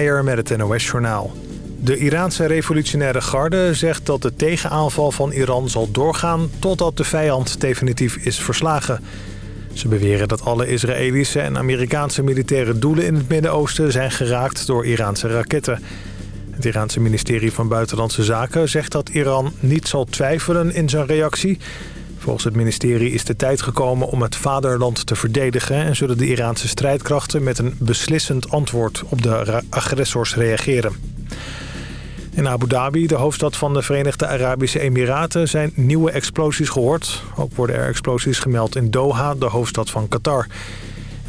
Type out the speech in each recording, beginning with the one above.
Meijer met het NOS-journaal. De Iraanse revolutionaire garde zegt dat de tegenaanval van Iran zal doorgaan... totdat de vijand definitief is verslagen. Ze beweren dat alle Israëlische en Amerikaanse militaire doelen in het Midden-Oosten... zijn geraakt door Iraanse raketten. Het Iraanse ministerie van Buitenlandse Zaken zegt dat Iran niet zal twijfelen in zijn reactie... Volgens het ministerie is de tijd gekomen om het vaderland te verdedigen... en zullen de Iraanse strijdkrachten met een beslissend antwoord op de agressors reageren. In Abu Dhabi, de hoofdstad van de Verenigde Arabische Emiraten, zijn nieuwe explosies gehoord. Ook worden er explosies gemeld in Doha, de hoofdstad van Qatar.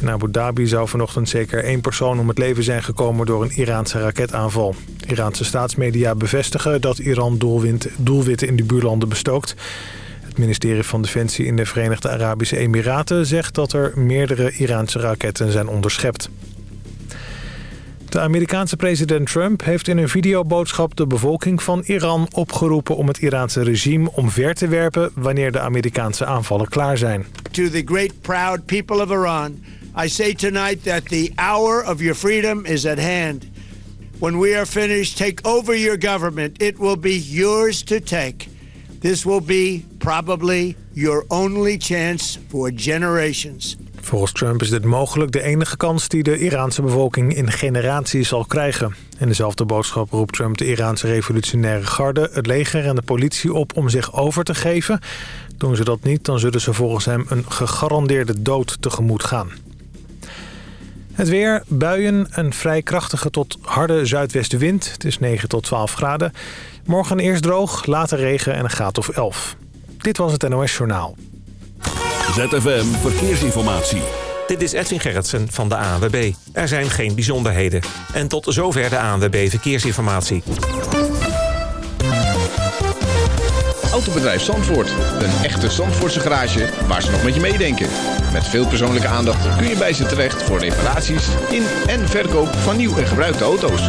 In Abu Dhabi zou vanochtend zeker één persoon om het leven zijn gekomen door een Iraanse raketaanval. Iraanse staatsmedia bevestigen dat Iran doelwitten in de buurlanden bestookt. Het ministerie van Defensie in de Verenigde Arabische Emiraten zegt dat er meerdere Iraanse raketten zijn onderschept. De Amerikaanse president Trump heeft in een videoboodschap de bevolking van Iran opgeroepen om het Iraanse regime omver te werpen wanneer de Amerikaanse aanvallen klaar zijn. To the great proud people of Iran, I say tonight that the hour of your freedom is at hand. When we are finished, take over your government. It will be yours to take. This will be probably your only chance for generations. Volgens Trump is dit mogelijk de enige kans die de Iraanse bevolking in generaties zal krijgen. In dezelfde boodschap roept Trump de Iraanse revolutionaire garde, het leger en de politie op om zich over te geven. Doen ze dat niet, dan zullen ze volgens hem een gegarandeerde dood tegemoet gaan. Het weer, buien, een vrij krachtige tot harde zuidwestenwind. Het is 9 tot 12 graden. Morgen eerst droog, later regen en een graad of 11. Dit was het NOS Journaal. ZFM Verkeersinformatie. Dit is Edwin Gerritsen van de ANWB. Er zijn geen bijzonderheden. En tot zover de ANWB Verkeersinformatie. Autobedrijf Zandvoort. Een echte Zandvoortse garage waar ze nog met je meedenken. Met veel persoonlijke aandacht kun je bij ze terecht voor reparaties in en verkoop van nieuw en gebruikte auto's.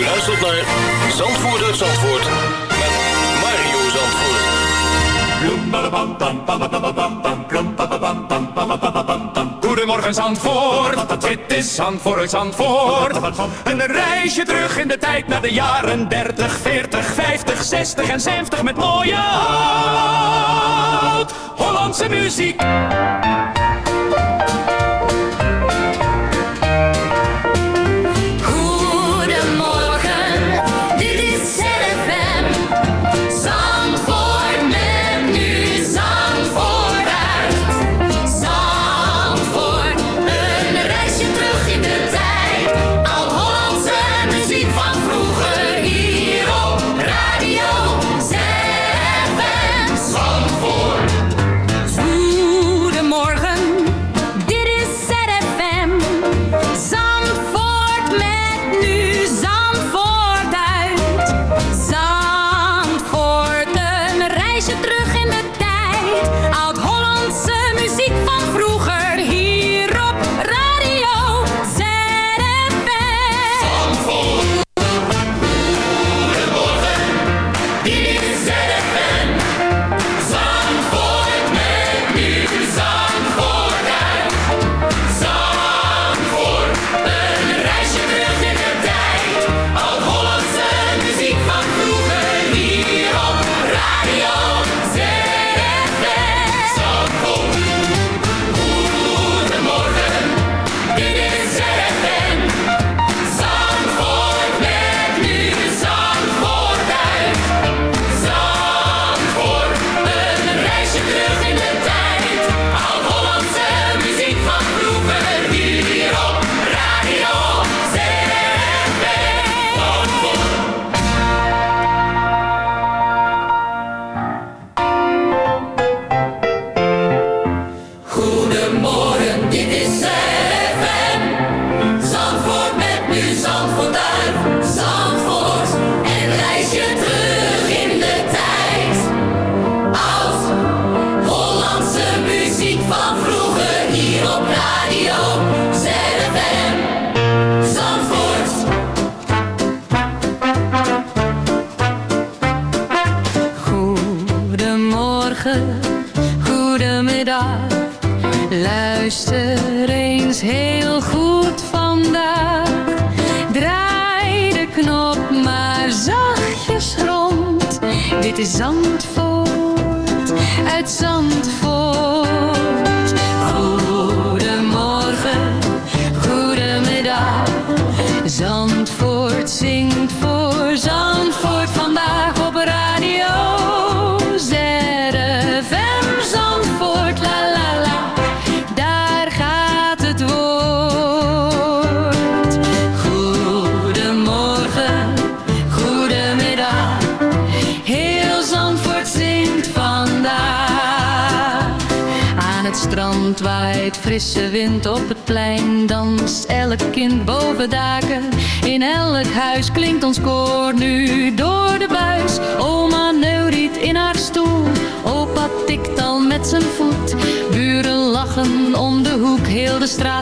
U luistert naar Zandvoort uit Zandvoort met Mario Zandvoort. Goedemorgen Zandvoort, dit is Zandvoort, Zandvoort. Een reisje terug in de tijd naar de jaren 30, 40, 50, 60 en 70 met mooie oud-Hollandse muziek.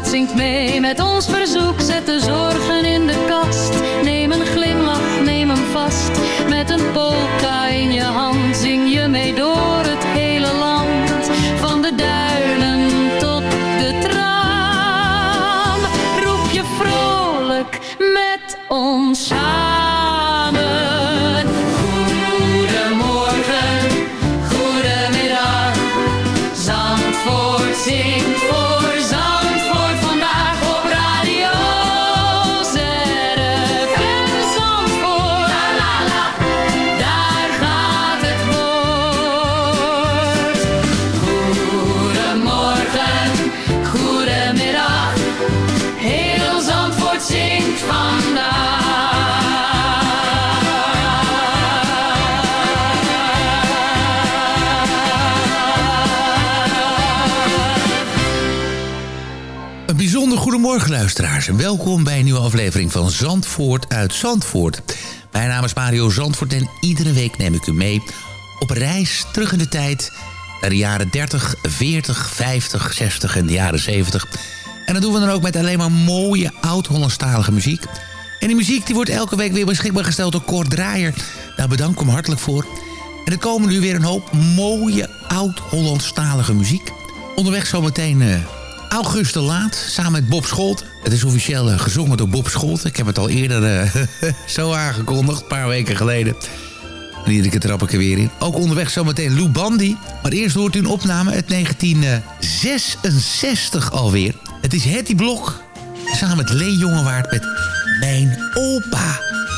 Zingt mee met ons verzoek. Zet de zorgen in de kast, neem een glimlach, neem hem vast. Luisteraars en welkom bij een nieuwe aflevering van Zandvoort uit Zandvoort. Mijn naam is Mario Zandvoort en iedere week neem ik u mee op reis terug in de tijd naar de jaren 30, 40, 50, 60 en de jaren 70. En dat doen we dan ook met alleen maar mooie oud-Hollandstalige muziek. En die muziek die wordt elke week weer beschikbaar gesteld door Kort Draaier. Daar bedank ik hem hartelijk voor. En er komen nu weer een hoop mooie oud-Hollandstalige muziek. Onderweg zometeen uh, August de Laat, samen met Bob Scholt. Het is officieel uh, gezongen door Bob Scholt. Ik heb het al eerder uh, zo aangekondigd, een paar weken geleden. En iedere keer trap ik er weer in. Ook onderweg zometeen Lou Bandy. Maar eerst hoort u een opname uit 1966 alweer. Het is Hetty Blok, samen met Lee Jongewaard met Mijn Opa.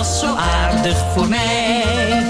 Was zo aardig voor mij.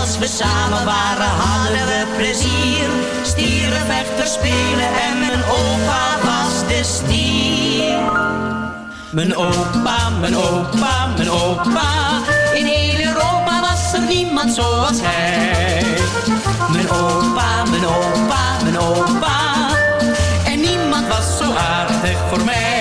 Als we samen waren hadden we plezier. Stieren, vechten, spelen en mijn opa was de stier. Mijn opa, mijn opa, mijn opa. In heel Europa was er niemand zoals hij. Mijn opa, mijn opa, mijn opa. En niemand was zo aardig voor mij.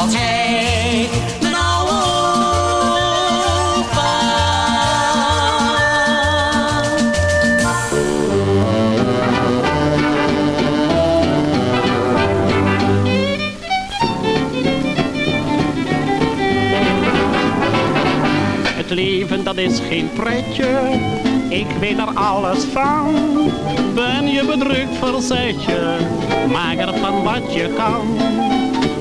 Mijn oude. Het leven dat is geen pretje, ik weet er alles van. Ben je bedrukt, verzet je, maak ervan wat je kan.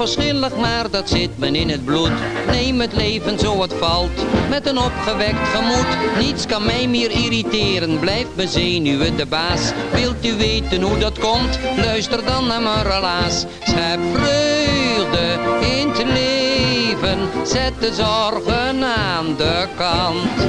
Onverschillig, maar dat zit me in het bloed. Neem het leven zo het valt, met een opgewekt gemoed. Niets kan mij meer irriteren, blijft mijn zenuwen de baas. Wilt u weten hoe dat komt? Luister dan naar mijn relaas. Schep vreugde in het leven, zet de zorgen aan de kant.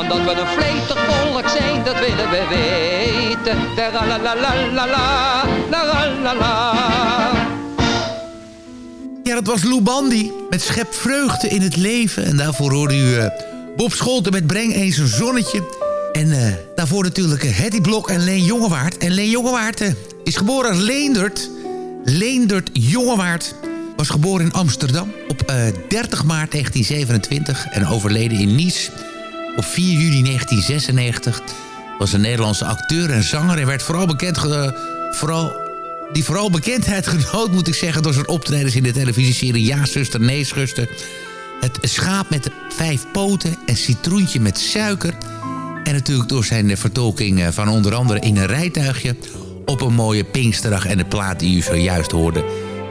Want dat we een vletig volk zijn, dat willen we weten. Da la la la la la, la la. Ja, dat was Lou Bandy met Schep Vreugde in het Leven. En daarvoor hoorde u eh, Bob Scholten met Breng eens een zonnetje. En eh, daarvoor natuurlijk uh, Hetty Blok en Leen Jongewaard. En Leen Jongewaard eh, is geboren als Leendert. Leendert Jongewaard was geboren in Amsterdam op eh, 30 maart 1927... en overleden in Nice op 4 juli 1996. Was een Nederlandse acteur en zanger... en werd vooral bekend... vooral die vooral bekendheid genoot, moet ik zeggen... door zijn optredens in de televisieserie Ja, zuster, nee, zuster. Het schaap met de vijf poten en citroentje met suiker. En natuurlijk door zijn vertolking eh, van onder andere In een rijtuigje... op een mooie Pinksterdag en de plaat die u zojuist hoorde.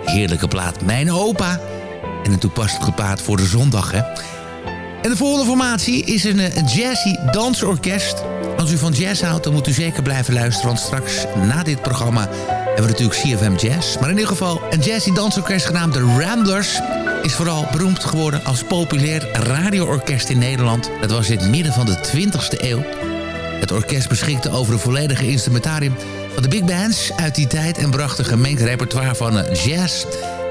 Heerlijke plaat Mijn Opa. En een toepasselijke plaat voor de zondag, hè. En de volgende formatie is een, eh, jazzy dansorkest. Als u van jazz houdt, dan moet u zeker blijven luisteren... want straks na dit programma hebben we natuurlijk CFM Jazz. Maar in ieder geval een jazzy dansorkest genaamd de Ramblers... is vooral beroemd geworden als populair radioorkest in Nederland. Dat was in het midden van de 20e eeuw. Het orkest beschikte over een volledige instrumentarium van de big bands uit die tijd... en bracht een gemengd repertoire van eh, jazz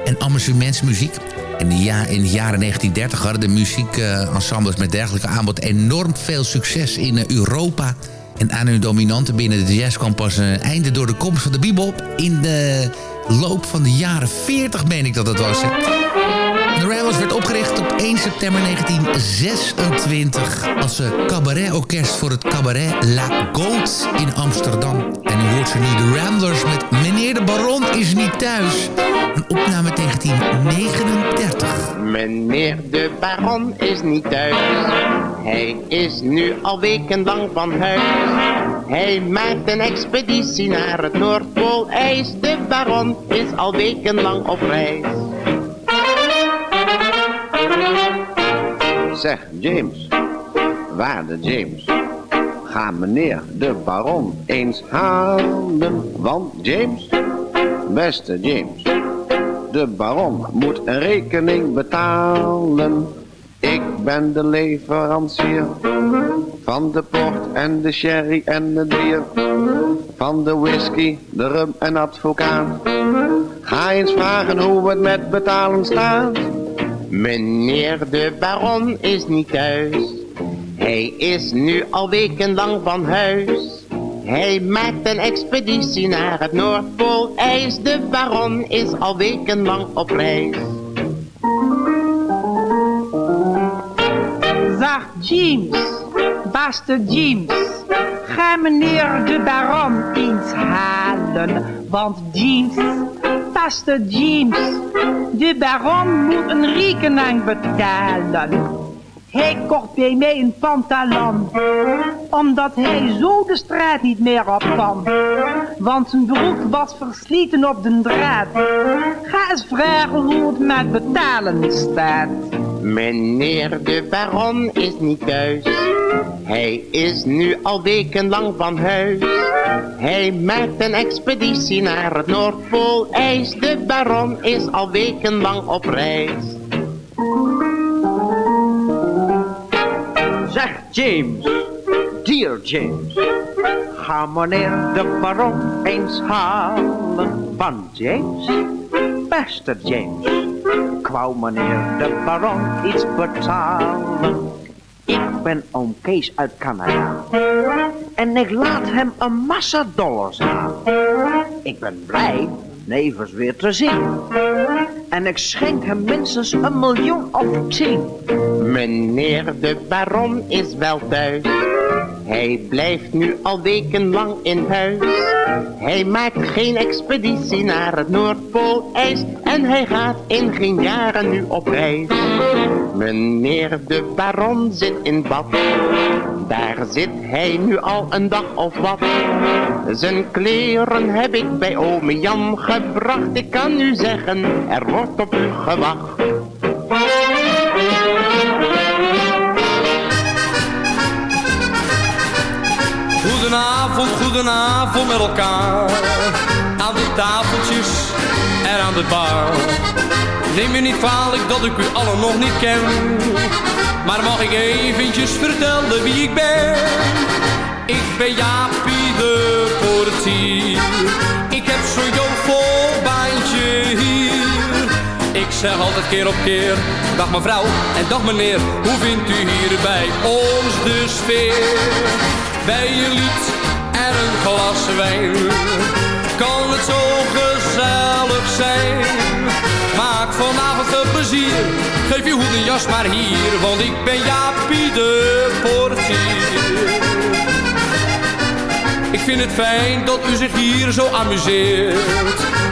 en amusementsmuziek. De, ja, in de jaren 1930 hadden de muziekensembles met dergelijke aanbod enorm veel succes in eh, Europa. En aan hun dominante binnen de jazz kwam pas een einde door de komst van de bebop. In de loop van de jaren 40 meen ik dat het was. hè. De Ramblers werd opgericht op 1 september 1926 als een cabaretorkest voor het cabaret La Goat in Amsterdam. En u hoort ze nu de Ramblers met Meneer de Baron is niet thuis. Een opname 1939. Meneer de baron is niet thuis. Hij is nu al wekenlang van huis. Hij maakt een expeditie naar het Noordpoolijs. De baron is al wekenlang op reis. Zeg, James. Waarde James. Ga meneer de baron eens halen. Want James, beste James. De baron moet een rekening betalen. Ik ben de leverancier. Van de port en de sherry en het bier. Van de whisky, de rum en advocaat. Ga eens vragen hoe het met betalen staat. Meneer de baron is niet thuis. Hij is nu al wekenlang van huis. Hij maakt een expeditie naar het Noordpoolijs. De baron is al wekenlang op reis. Zeg James, beste James, Ga meneer de baron eens halen, want James, vaste James, de baron moet een rekening betalen. Hij kocht bij mij een pantalon, omdat hij zo de straat niet meer op kan. Want zijn broek was versleten op de draad. Ga eens vragen hoe het met betalen staat. Meneer de baron is niet thuis. Hij is nu al wekenlang van huis. Hij maakt een expeditie naar het Noordpoolijs. De baron is al wekenlang op reis. Zeg James, dear James, ga meneer de baron eens halen van James. Beste James, wou meneer de baron iets betalen. Ik ben oom Kees uit Canada en ik laat hem een massa dollars aan. Ik ben blij nevens weer te zien. En ik schenk hem minstens een miljoen of tien. Meneer de baron is wel thuis. Hij blijft nu al wekenlang in huis. Hij maakt geen expeditie naar het Noordpoolijs. En hij gaat in geen jaren nu op reis. Meneer de baron zit in bad. Daar zit hij nu al een dag of wat. Zijn kleren heb ik bij ome Jan gebracht. Ik kan u zeggen, er wordt op u gewacht. Goedenavond, goedenavond met elkaar. Aan de tafeltjes en aan de bar. Neem me niet kwalijk dat ik u allen nog niet ken. Maar mag ik eventjes vertellen wie ik ben? Ik ben Jaapie de portier. Ik heb zo'n jovel baantje hier. Ik zeg altijd keer op keer, dag mevrouw en dag meneer. Hoe vindt u hier bij ons de sfeer? Bij een lied en een glas wijn. Kan het zo gezellig zijn? Maak vanavond veel plezier. Geef je hoed en jas maar hier, want ik ben Jaapie de portier. Ik vind het fijn dat u zich hier zo amuseert.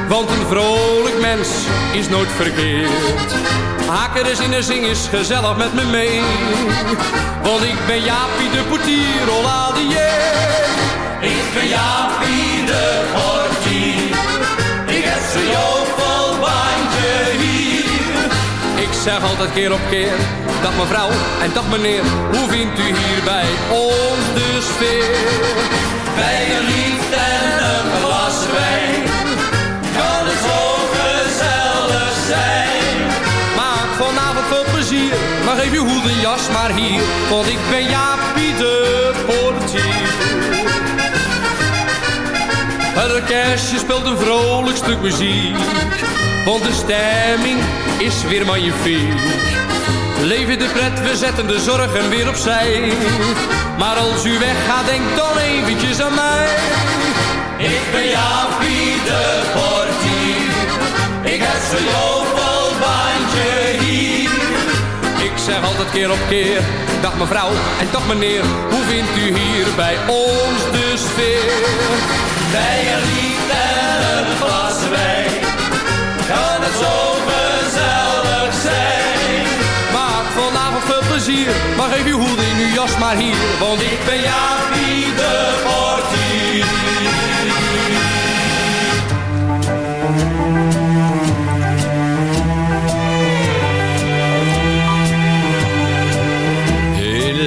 Want een vrolijk mens is nooit verkeerd. Haak er eens in en zing eens gezellig met me mee. Want ik ben Jaapie de portier, hola de Ik ben Jaapie de portier. Ik heb zo'n jovel bandje hier. Ik zeg altijd keer op keer, dag mevrouw en dag meneer. Hoe vindt u hier bij ons de sfeer? Bij een liefde en een glas wijn. Geef uw hoed en jas maar hier. Want ik ben Jaapie de portier. Het orkestje speelt een vrolijk stuk muziek. Want de stemming is weer magnifiek. Leven de pret, we zetten de zorgen weer opzij. Maar als u weggaat, denk dan eventjes aan mij. Ik ben Jaapie de portier. Ik heb zo'n bandje hier. Zeg altijd keer op keer, dag mevrouw en dag meneer. Hoe vindt u hier bij ons de sfeer? Bij een lied en een glas wijn. Kan het zo gezellig zijn? Maak vanavond veel plezier, maar geef uw hoed in uw jas maar hier. Want ik ben Jaapie de portier.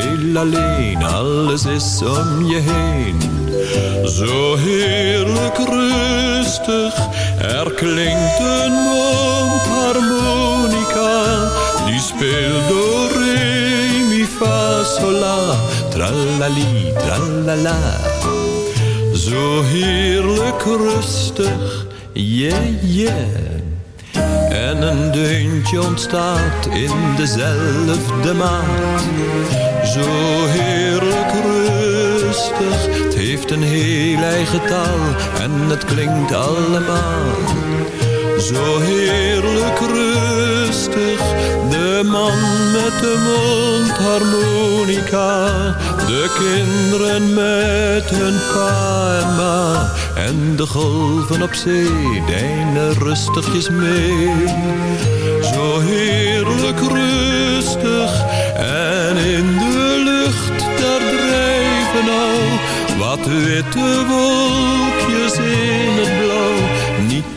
heel alleen, alles is om je heen. Zo heerlijk rustig, er klinkt een mondharmonica. Die speelt door re, mi, fa, sol, la, tralali, tralala. zo heerlijk rustig, yeah, yeah. En een deuntje ontstaat in dezelfde maat, zo heerlijk rustig. Het heeft een heel eigen taal en het klinkt allemaal zo heerlijk rustig. De man met de mondharmonica, de kinderen met hun pa en ma. En de golven op zee deinen rustigjes mee. Zo heerlijk rustig en in de lucht daar drijven al wat witte wolkjes in het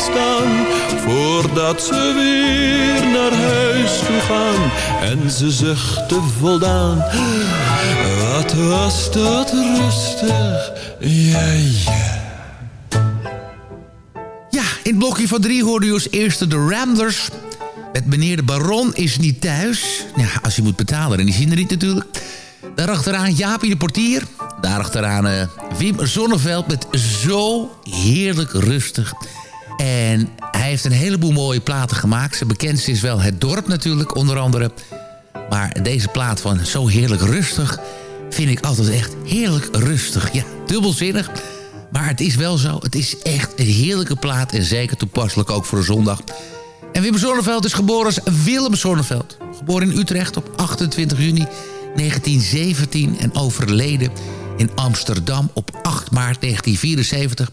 staan, voordat ze weer naar huis toe gaan. En ze zuchten voldaan, wat was dat rustig, ja ja. In het blokje van drie hoorde u als eerste de Ramblers. Met meneer de Baron is niet thuis. Ja, als je moet betalen, en die zien er niet natuurlijk. Daarachteraan Jaapie de Portier. Daarachteraan uh, Wim Zonneveld met Zo Heerlijk Rustig. En hij heeft een heleboel mooie platen gemaakt. Zijn bekendste is wel Het Dorp natuurlijk, onder andere. Maar deze plaat van Zo Heerlijk Rustig... vind ik altijd echt heerlijk rustig. Ja, dubbelzinnig... Maar het is wel zo, het is echt een heerlijke plaat... en zeker toepasselijk ook voor een zondag. En Wim Zonneveld is geboren als Willem Zonneveld. Geboren in Utrecht op 28 juni 1917... en overleden in Amsterdam op 8 maart 1974...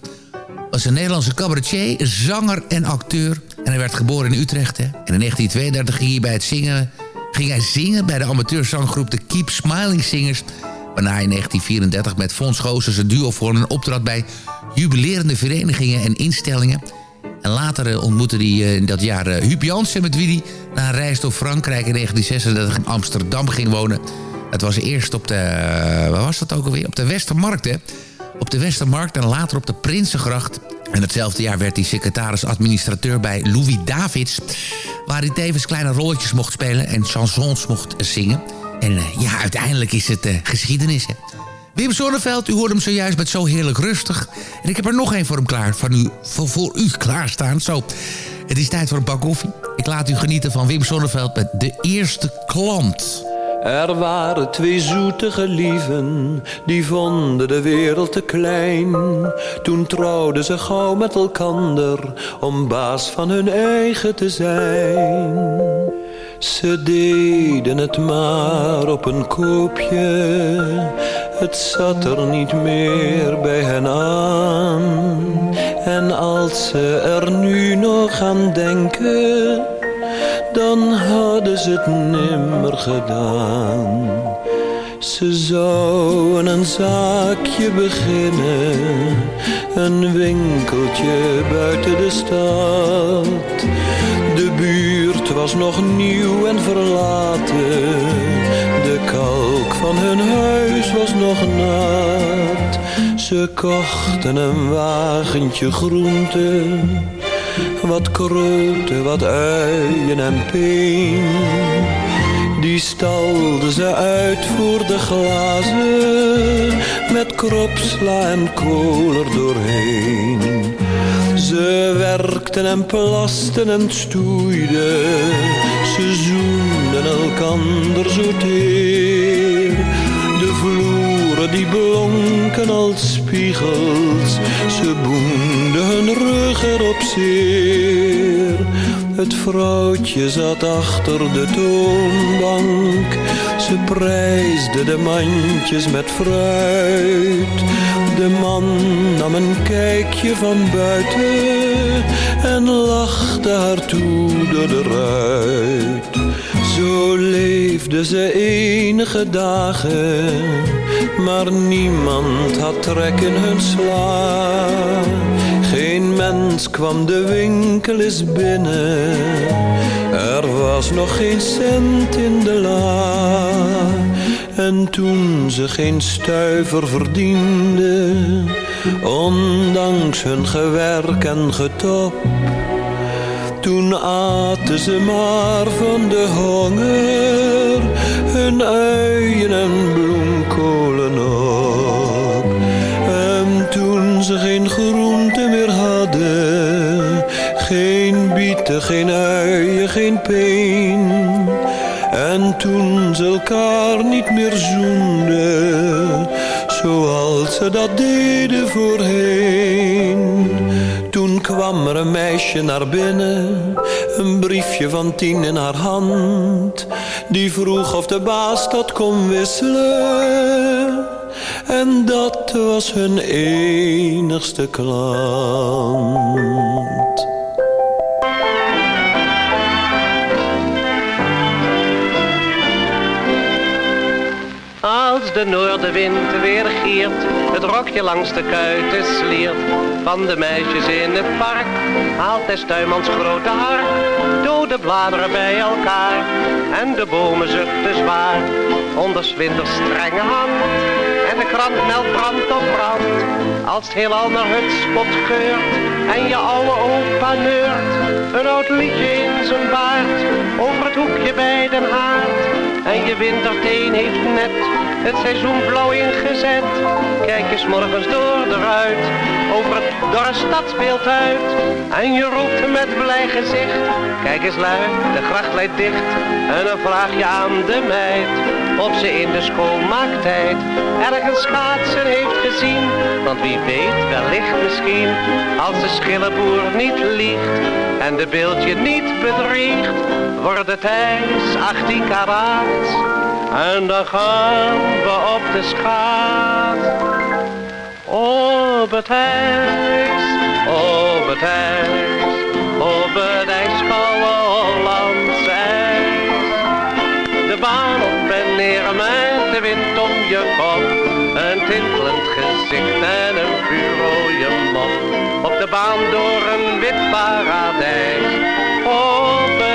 was een Nederlandse cabaretier, zanger en acteur. En hij werd geboren in Utrecht. En in 1932 ging hij, bij het zingen, ging hij zingen bij de amateurzanggroep... de Keep Smiling Singers waarna hij in 1934 met Fons Goossens een duo vormde... en optrad bij jubilerende verenigingen en instellingen. En later eh, ontmoette hij eh, in dat jaar uh, Huub Jansen... met wie hij na een reis door Frankrijk in 1936 in Amsterdam ging wonen. Het was eerst op de... waar was dat ook alweer? Op de Westermarkt, hè? Op de Westermarkt en later op de Prinsengracht. En hetzelfde jaar werd hij secretaris-administrateur bij Louis Davids... waar hij tevens kleine rolletjes mocht spelen en chansons mocht zingen... En uh, ja, uiteindelijk is het uh, geschiedenis. Wim Zonneveld, u hoort hem zojuist met Zo Heerlijk Rustig. En ik heb er nog één voor hem klaar, u, voor, voor u klaarstaan. Zo, het is tijd voor een bak koffie. Ik laat u genieten van Wim Zonneveld met De Eerste Klant. Er waren twee zoetige lieven, die vonden de wereld te klein. Toen trouwden ze gauw met elkander, om baas van hun eigen te zijn. Ze deden het maar op een koopje, het zat er niet meer bij hen aan. En als ze er nu nog aan denken, dan hadden ze het nimmer gedaan. Ze zouden een zaakje beginnen, een winkeltje buiten de stad. De buurt was nog nieuw en verlaten, de kalk van hun huis was nog nat. Ze kochten een wagentje groenten, wat kroten, wat uien en peen. Die stalden ze uit voor de glazen, met kropsla en kool er doorheen. Ze werkten en plasten en stoeiden, ze zoenden elkander zo teer. De vloeren die blonken als spiegels, ze boenden hun rug erop zeer. Het vrouwtje zat achter de toonbank. Ze prijsde de mandjes met fruit. De man nam een kijkje van buiten en lachte haar toe door de ruit. Zo leefde ze enige dagen, maar niemand had trek in hun sla. Geen mens kwam de winkel eens binnen, er was nog geen cent in de la. En toen ze geen stuiver verdiende, ondanks hun gewerk en getop, toen aten ze maar van de honger hun uien en bloemkolen op. bieten, geen uien, geen peen. En toen ze elkaar niet meer zoenden, zoals ze dat deden voorheen. Toen kwam er een meisje naar binnen, een briefje van tien in haar hand. Die vroeg of de baas dat kon wisselen. En dat was hun enigste klant. Noordenwind weer giert, het rokje langs de kuiten sliert. Van de meisjes in het park haalt des tuinmans grote hark. Dode bladeren bij elkaar en de bomen zuchten zwaar. Onder winters strenge hand en de krant meldt brand op brand. Als het heelal naar het spot geurt en je oude opa neurt. Een oud liedje in zijn baard over het hoekje bij den haard. En je winterteen heeft net het seizoen blauw ingezet. Kijk eens morgens door de ruit, over het dorre stadsbeeld uit. En je roept met blij gezicht, kijk eens lui, de gracht leidt dicht. En dan vraag je aan de meid, of ze in de schoolmaaktijd ergens schaatsen heeft gezien. Want wie weet, wellicht misschien, als de schillenboer niet liegt en de beeldje niet bedriegt, wordt het ijs 18 karaat. En dan gaan we op de schaat. Op het ijs, op het ijs, op het ijs. De baan op en neer met de wind om je kop. Een tintelend gezicht en een vuurrode mop. Op de baan door een wit paradijs.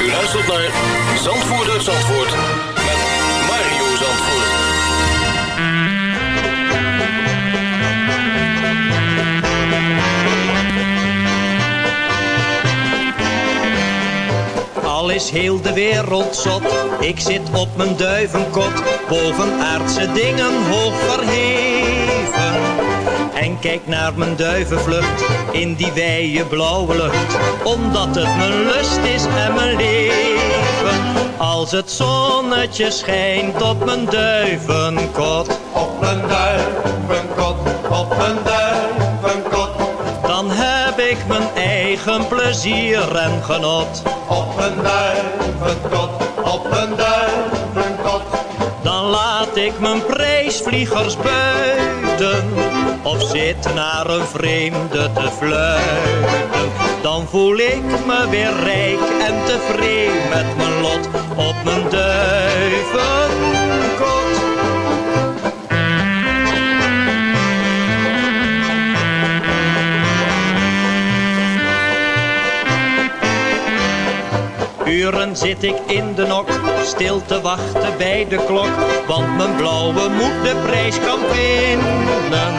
U luistert naar Zandvoort Zandvoort met Mario Zandvoort. Al is heel de wereld zot, ik zit op mijn duivenkot, boven aardse dingen hoog verheven. En kijk naar mijn duivenvlucht in die wijde blauwe lucht, omdat het mijn lust is en mijn leven. Als het zonnetje schijnt op mijn duivenkot, op mijn duivenkot, op mijn duivenkot, dan heb ik mijn eigen plezier en genot. Op een duivenkot, op een duivenkot. Dan laat ik mijn prijsvliegers buiten of zit naar een vreemde te fluiten. Dan voel ik me weer rijk en tevreden met mijn lot op mijn duivenkot. Uren zit ik in de nok, stil te wachten bij de klok. Want mijn blauwe moet de prijs kan winnen.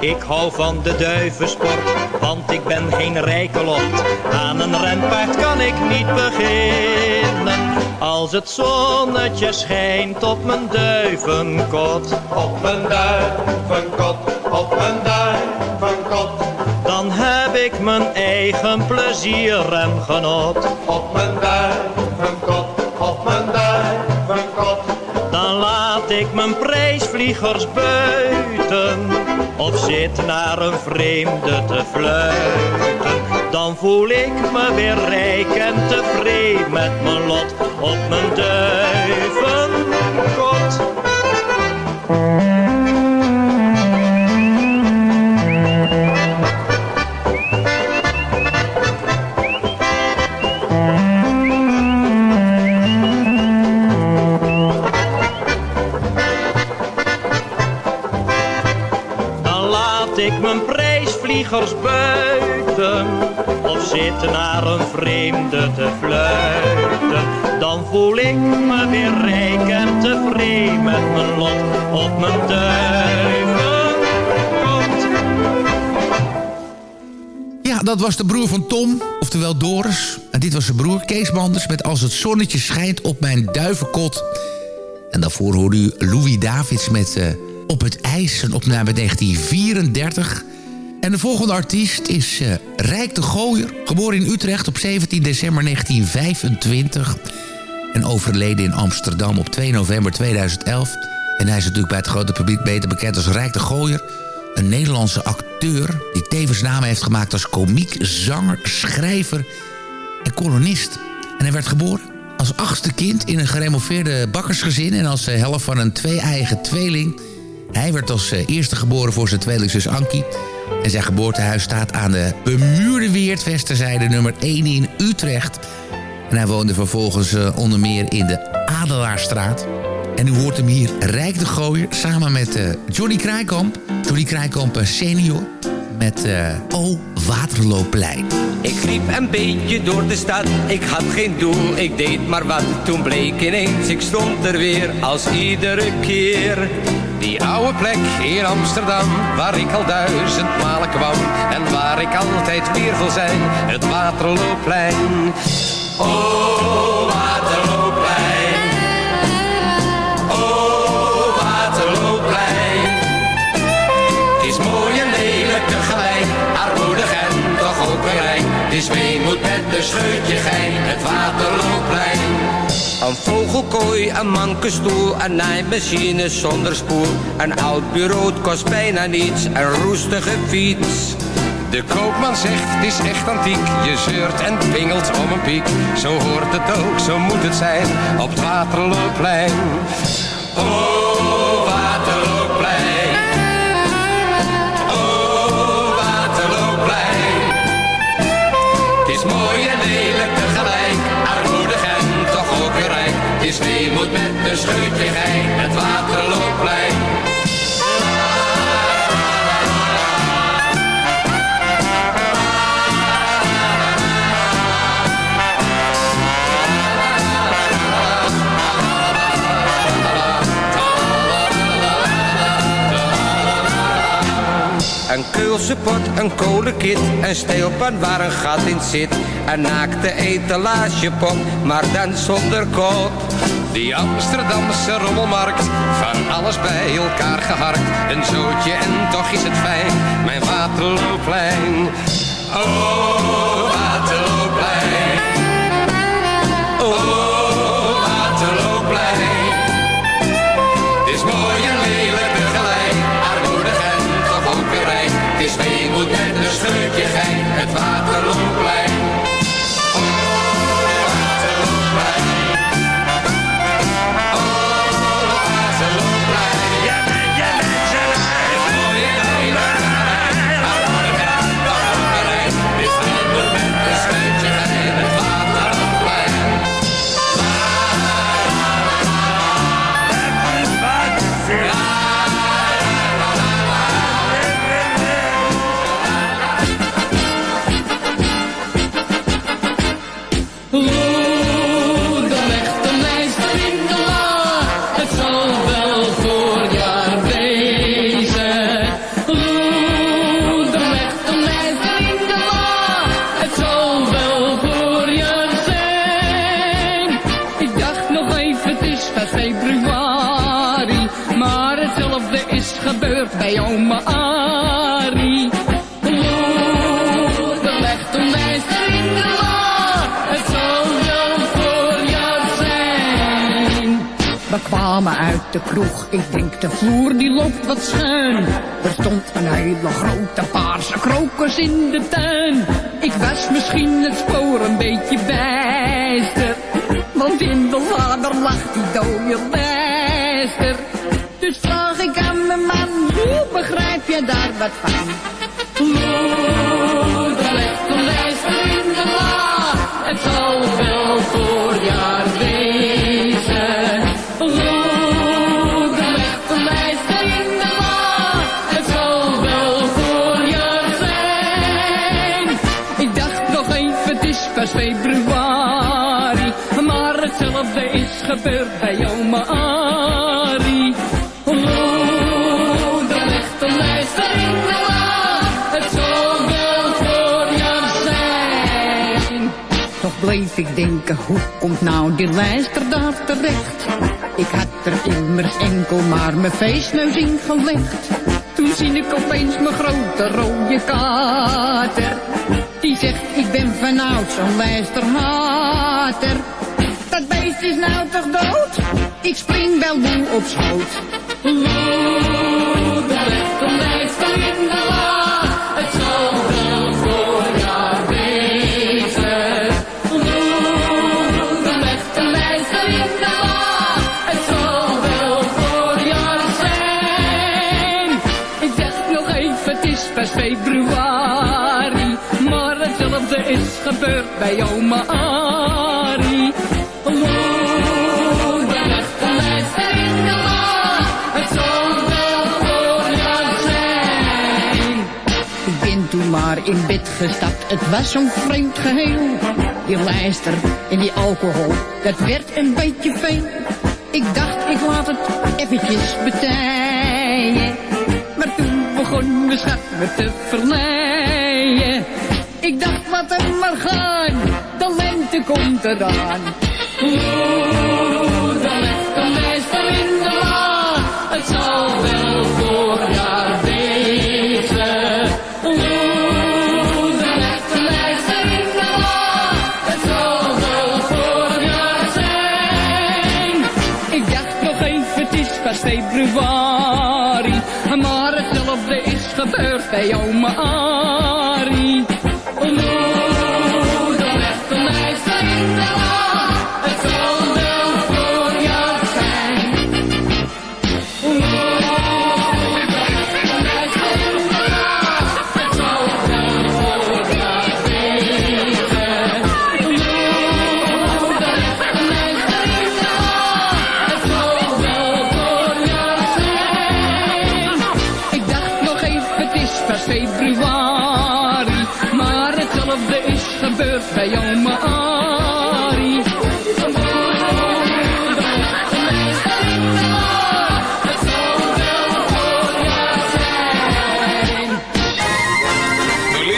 Ik hou van de duivensport, want ik ben geen rijke lot. Aan een renpaard kan ik niet beginnen. Als het zonnetje schijnt op mijn duivenkot. Op mijn duivenkot, op mijn duivenkot. Dan heb ik mijn eigen plezier en genot. Op mijn duivenkot. Dan laat ik mijn prijsvliegers buiten. Of zit naar een vreemde te fluiten. Dan voel ik me weer rijk en tevreden met mijn lot. Op mijn duivenkot. Buiten Of zit naar een vreemde te fluiten Dan voel ik me weer rijk en tevreden met mijn lot op mijn duivenkot Ja, dat was de broer van Tom, oftewel Doris. En dit was zijn broer Kees Manders met Als het zonnetje schijnt op mijn duivenkot. En daarvoor hoorde u Louis Davids met eh, Op het ijs, een opname 1934. En de volgende artiest is eh, Rijk de Gooier. Geboren in Utrecht op 17 december 1925. En overleden in Amsterdam op 2 november 2011. En hij is natuurlijk bij het grote publiek beter bekend als Rijk de Gooier. Een Nederlandse acteur die tevens namen heeft gemaakt als komiek, zanger, schrijver en kolonist. En hij werd geboren als achtste kind in een geremoveerde bakkersgezin... en als eh, helft van een twee-eigen tweeling. Hij werd als eh, eerste geboren voor zijn tweelingzus Ankie. En zijn geboortehuis staat aan de bemuurde Weert, Westerzijde nummer 1 in Utrecht. En hij woonde vervolgens eh, onder meer in de Adelaarstraat. En u hoort hem hier Rijk de Gooier samen met eh, Johnny Krijkamp. Johnny Krijkamp senior met eh O Waterloopplein. Ik liep een beetje door de stad, ik had geen doel, ik deed maar wat. Toen bleek ineens, ik stond er weer als iedere keer. Die oude plek in Amsterdam, waar ik al duizend malen kwam. En waar ik altijd weer wil zijn, het Waterloopplein. Oh, Waterloopplein. Oh, Waterloopplein. Het is mooi en lelijk tegelijk, armoedig en toch ook weer rijk. Het is weemoed met een scheutje gein, het Waterloopplein. Een vogelkooi, een mankenstoel, een naaimachine zonder spoel. Een oud bureau kost bijna niets, een roestige fiets. De koopman zegt, het is echt antiek. Je zeurt en pingelt om een piek. Zo hoort het ook, zo moet het zijn, op het Waterloopplein. Een keulse pot, een kolenkit, een steelpan waar een gat in zit. Een naakte etalagepop, maar dan zonder kop. Die Amsterdamse rommelmarkt, van alles bij elkaar geharkt. Een zootje en toch is het fijn, mijn Waterloopplein. Oh, Waterloopplein. Bij oma Arie. Moeder een in de het zal wel voorjaar zijn. We kwamen uit de kroeg, ik denk de vloer die loopt wat schuin. Er stond een hele grote paarse krokus in de tuin. Ik was misschien het spoor een beetje bijster. Want in de lader lag die dode lijster. Dus vraag ik aan mijn man, je daar wat van? Ik denken, hoe komt nou die lijster daar terecht? Ik had er immers enkel maar mijn feestneus in gelegd. Toen zie ik opeens mijn grote rode kater. Die zegt, ik ben van ouds een lijsterhater. Dat beest is nou toch dood? Ik spring wel moe op schoot. Pas februari, maar hetzelfde is gebeurd bij oma toen maar in bed gestapt, het was zo'n vreemd geheel. Die lijster en die alcohol, dat werd een beetje veel. Ik dacht, ik laat het eventjes betijen. Begon mijn me te verleiden. Ik dacht, laat hem maar gaan, de lente komt eraan. Moeder legt een lijster in de la, het zal wel voorjaar wezen. Moeder legt een lijster in de la, het zal wel voorjaar zijn. Ik dacht nog even, het is pas februari, gebeurd bij oma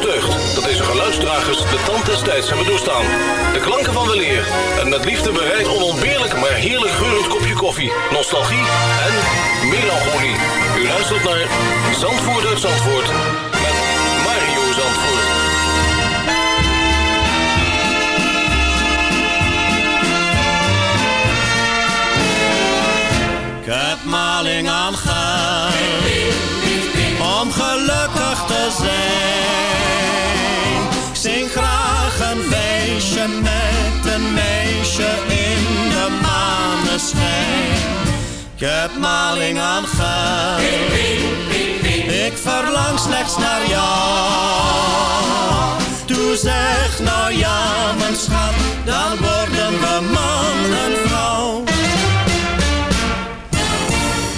Dat deze geluidsdragers de tand des tijds hebben doorstaan. De klanken van weleer en met liefde bereid onontbeerlijk maar heerlijk geurend kopje koffie, nostalgie en melancholie. U luistert naar Zandvoort Zandvoort met Mario Zandvoort. Ik heb maling aan geld om gelukkig te zijn. Zing graag een feestje met een meisje in de maneschijn. Ik heb maling aan geld. Ik verlang slechts naar jou. Toe zeg nou ja, mijn schat, dan worden we man en vrouw.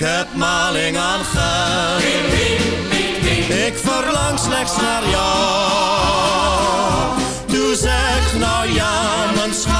heb maling aan geld. Ik verlang slechts naar jou. Doe zeg nou ja, mijn schat,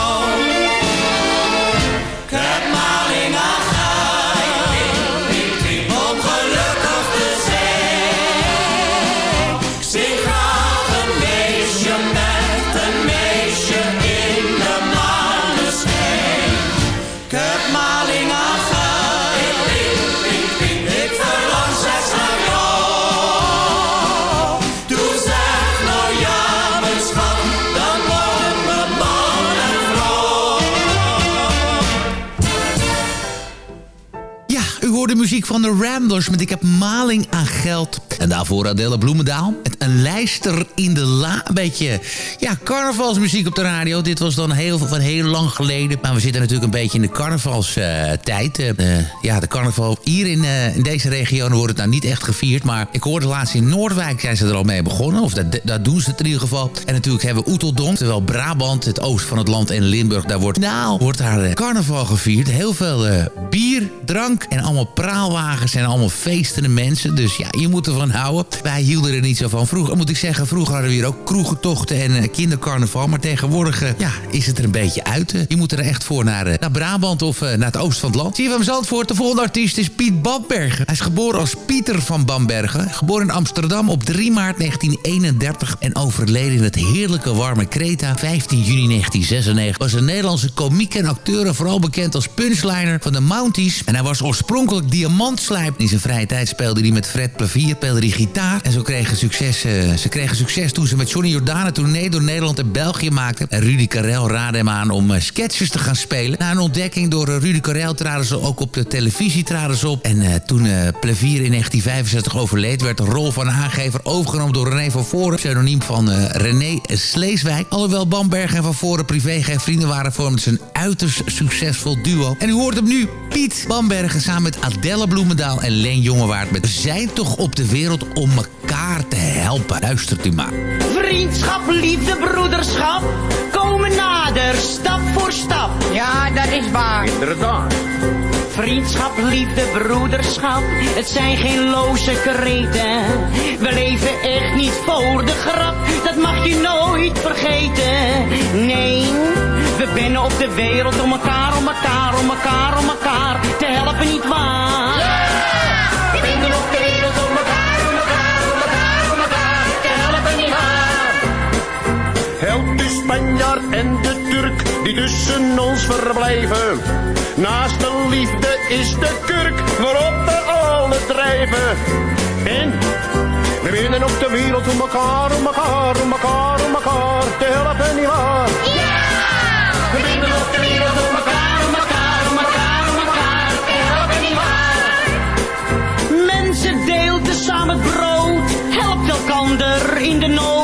Muziek van de Ramblers met Ik heb maling aan geld. En daarvoor Adele Bloemendaal. Met een lijster in de la. Een beetje, ja, carnavalsmuziek op de radio. Dit was dan heel, van heel lang geleden. Maar we zitten natuurlijk een beetje in de carnavalstijd. Uh, ja, de carnaval hier in, eh, in deze regio wordt het nou niet echt gevierd. Maar ik hoorde laatst in Noordwijk zijn ze er al mee begonnen. Of dat, dat doen ze het in ieder geval. En natuurlijk hebben we Oeteldonk. Terwijl Brabant, het oosten van het land en Limburg, daar wordt, nou, wordt daar carnaval gevierd. Heel veel bier, drank en allemaal praalwagens en allemaal feestende mensen. Dus ja, je moet ervan houden. Wij hielden er niet zo van. Vroeger, moet ik zeggen, vroeger hadden we hier ook kroegentochten en eh, kindercarnaval. Maar tegenwoordig eh, ja, is het er een beetje uit. Eh. je moet er echt voor naar, naar Brabant of naar het oosten van het land. Zie je van Zandvoort, de volgende artiest is Piet Bambergen. Hij is geboren als Pieter van Bambergen. Geboren in Amsterdam op 3 maart 1931 en overleden in het heerlijke warme Kreta 15 juni 1996. Was een Nederlandse komiek en acteur en vooral bekend als punchliner van de Mounties. En hij was oorspronkelijk diamantslijp. In zijn vrije tijd speelde hij met Fred Plevier, speelde hij gitaar. En zo kregen succes, eh, ze kregen succes toen ze met Johnny Jordaan een tournee door Nederland en België maakten. En Rudy Karel raadde hem aan om eh, sketches te gaan spelen. Na een ontdekking door eh, Rudy Karel traden ze ook op de televisie traden ze op. En toen Plevier in 1965 overleed, werd de rol van aangever overgenomen door René van Voren, pseudoniem van René Sleeswijk. Alhoewel Bamberg en van Voren privé geen vrienden waren, vormden ze een uiterst succesvol duo. En u hoort hem nu, Piet Bambergen samen met Adelle Bloemendaal en Leen Jongewaard met We zijn toch op de wereld om elkaar te helpen. Luistert u maar. Vriendschap, liefde, broederschap komen nader, stap voor stap. Ja, dat is waar. Inderdaad. Vriendschap, liefde, broederschap, het zijn geen loze kreten. We leven echt niet voor de grap, dat mag je nooit vergeten. Nee, we binnen op de wereld om elkaar, om elkaar, om elkaar, om elkaar te helpen, niet waar? Die tussen ons verblijven. Naast de liefde is de kurk waarop we alle drijven. En we winnen op de wereld om elkaar, om elkaar, om elkaar, om elkaar te helpen, nietwaar? Ja! We winnen op de wereld om elkaar, om elkaar, om elkaar, om elkaar te helpen, nietwaar? Mensen deelden samen het brood, helpt elkander in de nood.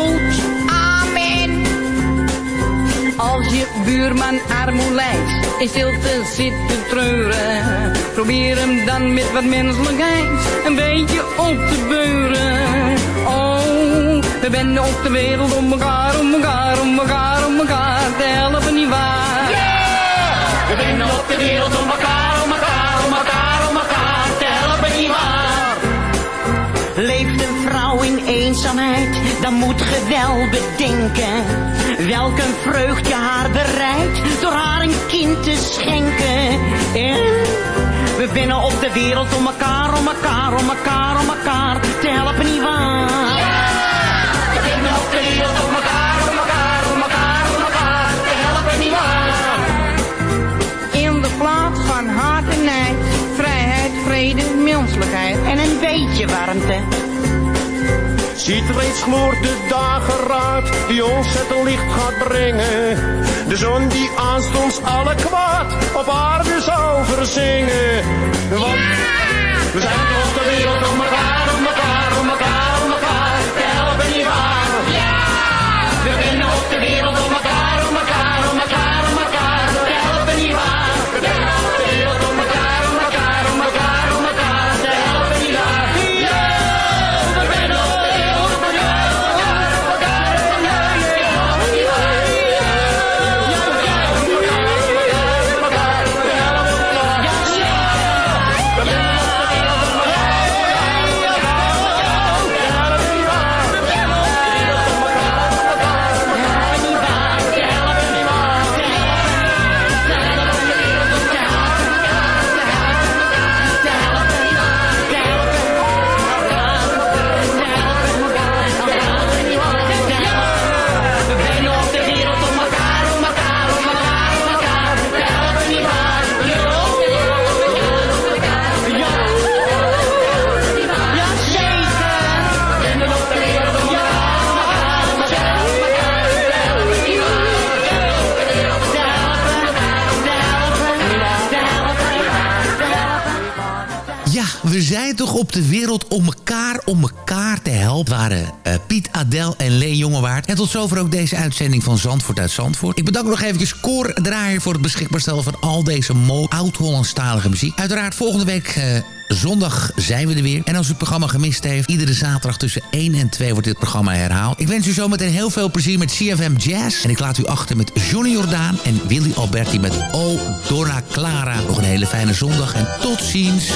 Buurman armoe lijdt, in stilte zit te treuren. Probeer hem dan met wat menselijkheid een beetje op te beuren. Oh, We benden op de wereld om elkaar, om elkaar, om elkaar, om elkaar te helpen, niet waar? Yeah! We benden op de wereld om elkaar, om elkaar, om elkaar, om elkaar te helpen, niet waar? Leeft een vrouw in eenzaamheid, dan moet ge wel bedenken welk een vreugd je haar bereidt door haar een kind te schenken. En we binnen op de wereld om elkaar, om elkaar, om elkaar, om elkaar te helpen, niet waar? We benden op de wereld om elkaar, om elkaar, om elkaar, om elkaar te helpen, niet waar? In de plaats van haat en nijd, vrijheid, vrede, menselijkheid. En een beetje warmte. Ziet reeds gloort de dageraad die ons het licht gaat brengen. De zon die aanstonds alle kwaad op aarde zal verzingen. Want we zijn toch de wereld om elkaar, om elkaar, Zandvoort uit Zandvoort. Ik bedank nog eventjes Cor Draaier voor het beschikbaar stellen van al deze mooie oud-Hollandstalige muziek. Uiteraard volgende week... eh, Zondag zijn we er weer. En als u het programma gemist heeft, iedere zaterdag tussen 1 en 2 wordt dit programma herhaald. Ik wens u zometeen heel veel plezier met CFM Jazz. En ik laat u achter met Johnny Jordaan en Willy Alberti met O Donna Clara. Nog een hele fijne zondag en tot ziens.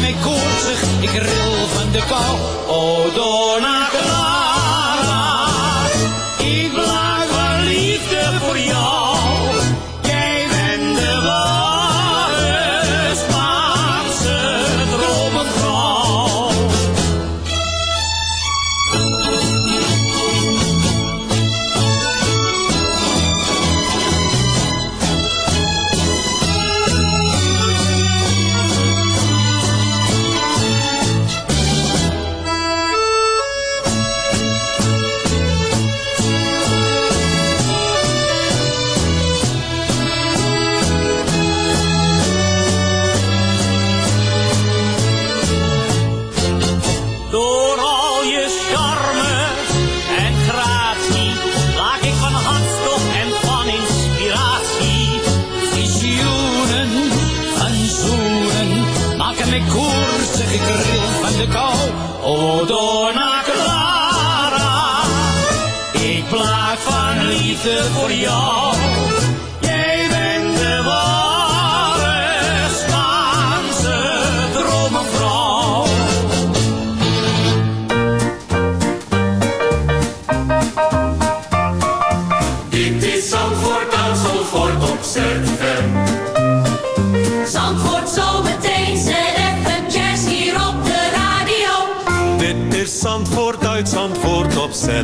Maken mij koortsig, ik ril van de kou. O Donna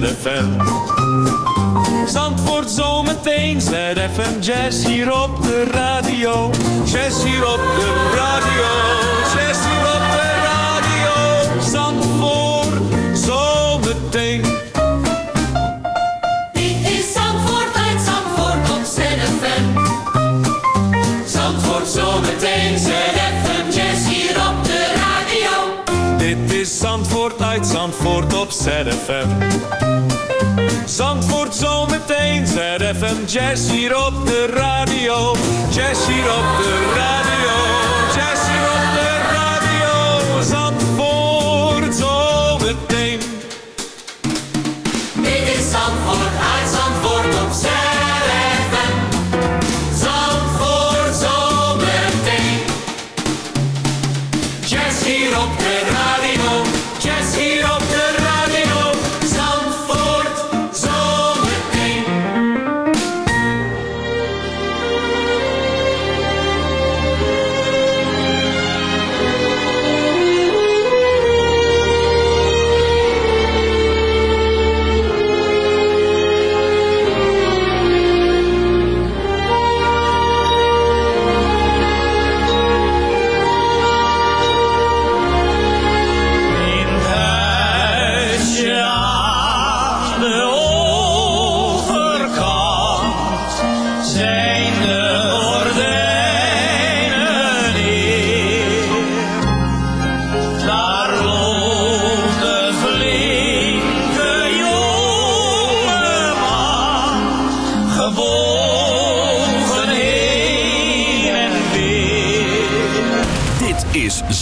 ZFM. Zandvoort zometeen, ZFM Jazz hier op de radio. Jazz hier op de radio. Jazz hier op de radio. Zandvoort zometeen. ZFM. Zandvoort zometeen, ZFM. Jazz hier op de radio. Jazz hier op de radio.